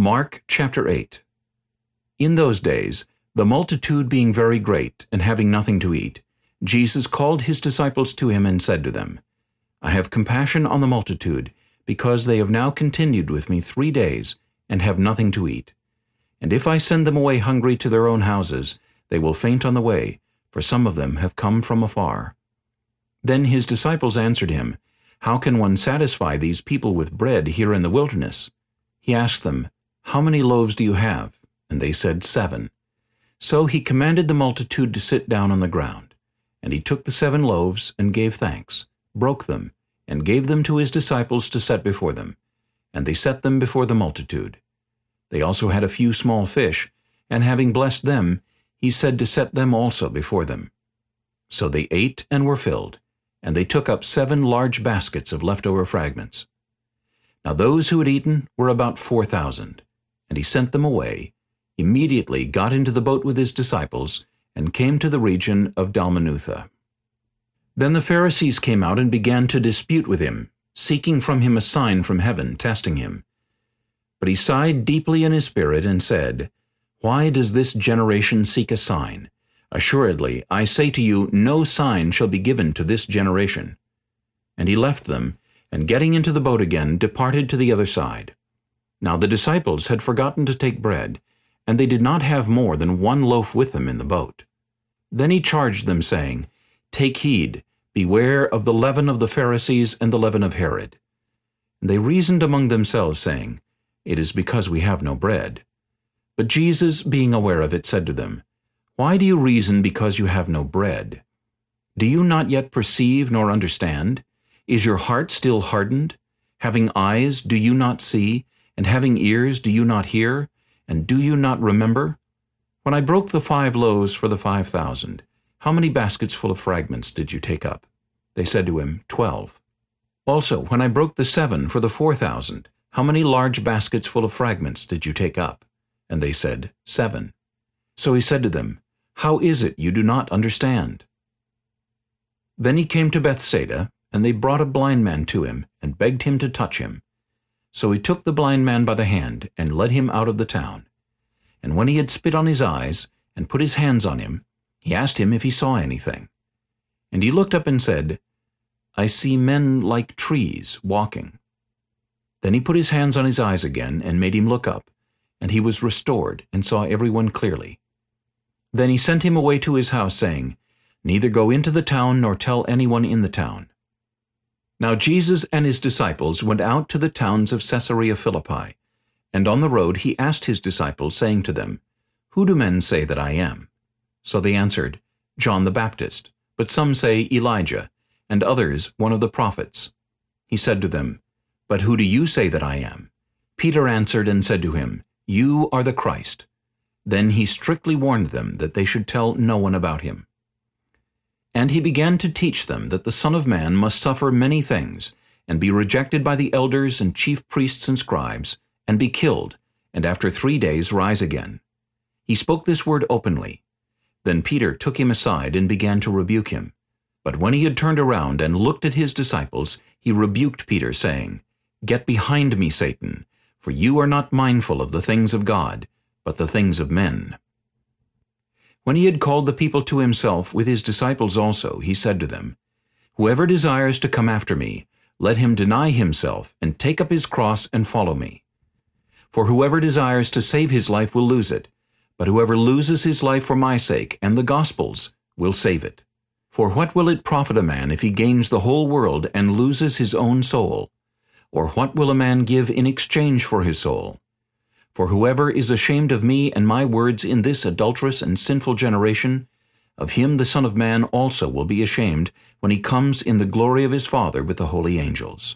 Mark chapter 8 In those days, the multitude being very great, and having nothing to eat, Jesus called his disciples to him and said to them, I have compassion on the multitude, because they have now continued with me three days, and have nothing to eat. And if I send them away hungry to their own houses, they will faint on the way, for some of them have come from afar. Then his disciples answered him, How can one satisfy these people with bread here in the wilderness? He asked them, How many loaves do you have? And they said, Seven. So he commanded the multitude to sit down on the ground. And he took the seven loaves, and gave thanks, broke them, and gave them to his disciples to set before them. And they set them before the multitude. They also had a few small fish, and having blessed them, he said to set them also before them. So they ate and were filled, and they took up seven large baskets of leftover fragments. Now those who had eaten were about four thousand, and he sent them away, immediately got into the boat with his disciples, and came to the region of Dalmanutha. Then the Pharisees came out and began to dispute with him, seeking from him a sign from heaven, testing him. But he sighed deeply in his spirit and said, Why does this generation seek a sign? Assuredly, I say to you, no sign shall be given to this generation. And he left them, and getting into the boat again, departed to the other side. Now the disciples had forgotten to take bread, and they did not have more than one loaf with them in the boat. Then he charged them, saying, Take heed, beware of the leaven of the Pharisees and the leaven of Herod. And they reasoned among themselves, saying, it is because we have no bread. But Jesus, being aware of it, said to them, Why do you reason because you have no bread? Do you not yet perceive nor understand? Is your heart still hardened? Having eyes, do you not see? And having ears, do you not hear? And do you not remember? When I broke the five loaves for the five thousand, how many baskets full of fragments did you take up? They said to him, Twelve. Also, when I broke the seven for the four thousand, how many large baskets full of fragments did you take up? And they said, Seven. So he said to them, How is it you do not understand? Then he came to Bethsaida, and they brought a blind man to him, and begged him to touch him. So he took the blind man by the hand, and led him out of the town. And when he had spit on his eyes, and put his hands on him, he asked him if he saw anything. And he looked up and said, I see men like trees walking. Then he put his hands on his eyes again and made him look up, and he was restored and saw everyone clearly. Then he sent him away to his house, saying, Neither go into the town nor tell anyone in the town. Now Jesus and his disciples went out to the towns of Caesarea Philippi, and on the road he asked his disciples, saying to them, Who do men say that I am? So they answered, John the Baptist, but some say Elijah, and others one of the prophets. He said to them, but who do you say that I am? Peter answered and said to him, You are the Christ. Then he strictly warned them that they should tell no one about him. And he began to teach them that the Son of Man must suffer many things, and be rejected by the elders and chief priests and scribes, and be killed, and after three days rise again. He spoke this word openly. Then Peter took him aside and began to rebuke him. But when he had turned around and looked at his disciples, he rebuked Peter, saying, Get behind me, Satan, for you are not mindful of the things of God, but the things of men. When he had called the people to himself with his disciples also, he said to them, Whoever desires to come after me, let him deny himself, and take up his cross and follow me. For whoever desires to save his life will lose it, but whoever loses his life for my sake and the gospel's will save it. For what will it profit a man if he gains the whole world and loses his own soul? Or what will a man give in exchange for his soul? For whoever is ashamed of me and my words in this adulterous and sinful generation, of him the Son of Man also will be ashamed when he comes in the glory of his Father with the holy angels.